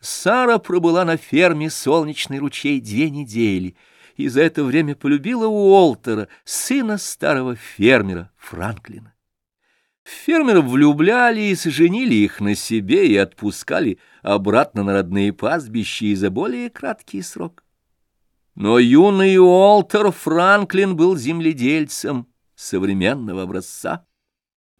Сара пробыла на ферме «Солнечный ручей» две недели и за это время полюбила Уолтера, сына старого фермера Франклина. Фермеров влюбляли и соженили их на себе и отпускали обратно на родные пастбища и за более краткий срок. Но юный Уолтер Франклин был земледельцем современного образца.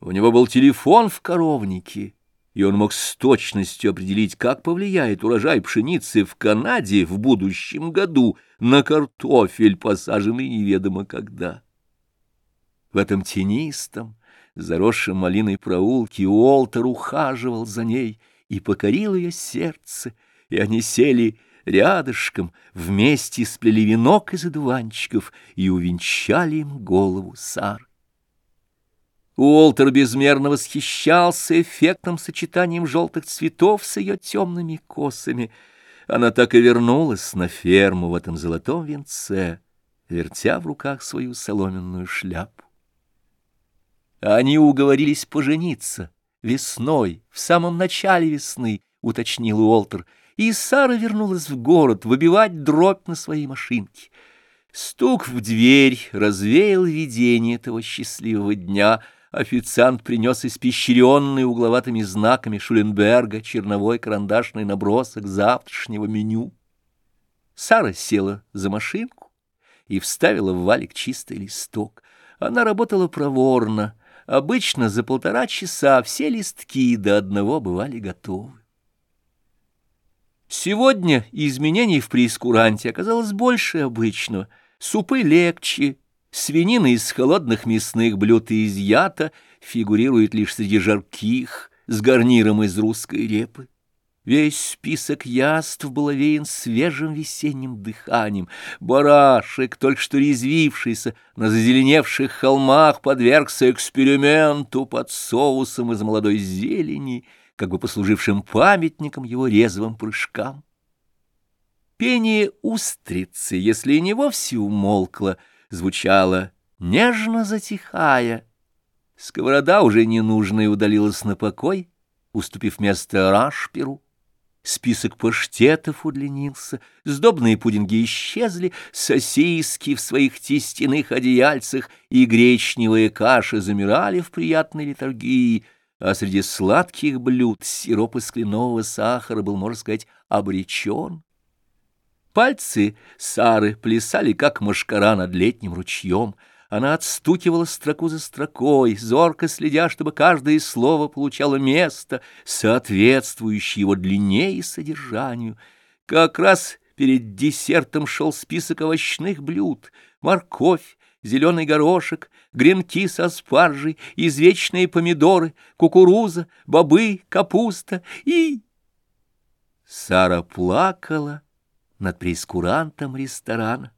У него был телефон в коровнике, и он мог с точностью определить, как повлияет урожай пшеницы в Канаде в будущем году на картофель, посаженный неведомо когда. В этом тенистом, заросшем малиной проулке Уолтер ухаживал за ней и покорил ее сердце, и они сели рядышком, вместе сплели венок из одуванчиков и увенчали им голову Сар. Уолтер безмерно восхищался эффектным сочетанием желтых цветов с ее темными косами. Она так и вернулась на ферму в этом золотом венце, вертя в руках свою соломенную шляпу. Они уговорились пожениться весной, в самом начале весны, уточнил Уолтер, и Сара вернулась в город выбивать дробь на своей машинке. Стук в дверь развеял видение этого счастливого дня — Официант принес испещренный угловатыми знаками Шуленберга черновой карандашный набросок завтрашнего меню. Сара села за машинку и вставила в валик чистый листок. Она работала проворно. Обычно за полтора часа все листки до одного бывали готовы. Сегодня изменений в прескуранте оказалось больше обычного. Супы легче, Свинина из холодных мясных блюд и изъята, фигурирует лишь среди жарких, с гарниром из русской репы. Весь список яств был овеян свежим весенним дыханием. Барашек, только что резвившийся на зазеленевших холмах, подвергся эксперименту под соусом из молодой зелени, как бы послужившим памятником его резвым прыжкам. Пение устрицы, если и не вовсе умолкло, — звучала, нежно затихая. Сковорода уже ненужная удалилась на покой, уступив место рашперу. Список паштетов удлинился, сдобные пудинги исчезли, сосиски в своих тестяных одеяльцах и гречневые каши замирали в приятной литургии, а среди сладких блюд сироп из кленового сахара был, можно сказать, обречен. Пальцы Сары плясали, как мошкара над летним ручьем. Она отстукивала строку за строкой, зорко следя, чтобы каждое слово получало место, соответствующее его длине и содержанию. Как раз перед десертом шел список овощных блюд, морковь, зеленый горошек, гренки со спаржей, извечные помидоры, кукуруза, бобы, капуста и... Сара плакала над прескурантом ресторана.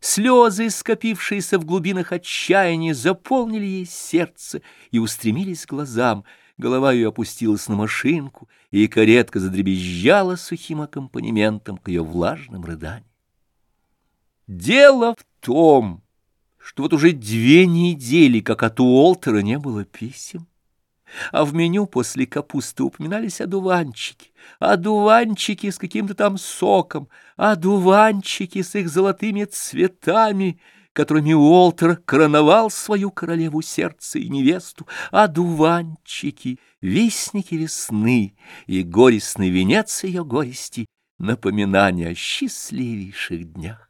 Слезы, скопившиеся в глубинах отчаяния, заполнили ей сердце и устремились к глазам. Голова ее опустилась на машинку, и каретка задребезжала сухим аккомпанементом к ее влажным рыданиям. Дело в том, что вот уже две недели, как от Уолтера не было писем а в меню после капусты упоминались одуванчики, одуванчики с каким-то там соком, одуванчики с их золотыми цветами, которыми Уолтер короновал свою королеву сердца и невесту, одуванчики, вестники весны и горестный венец ее горести, напоминание о счастливейших днях.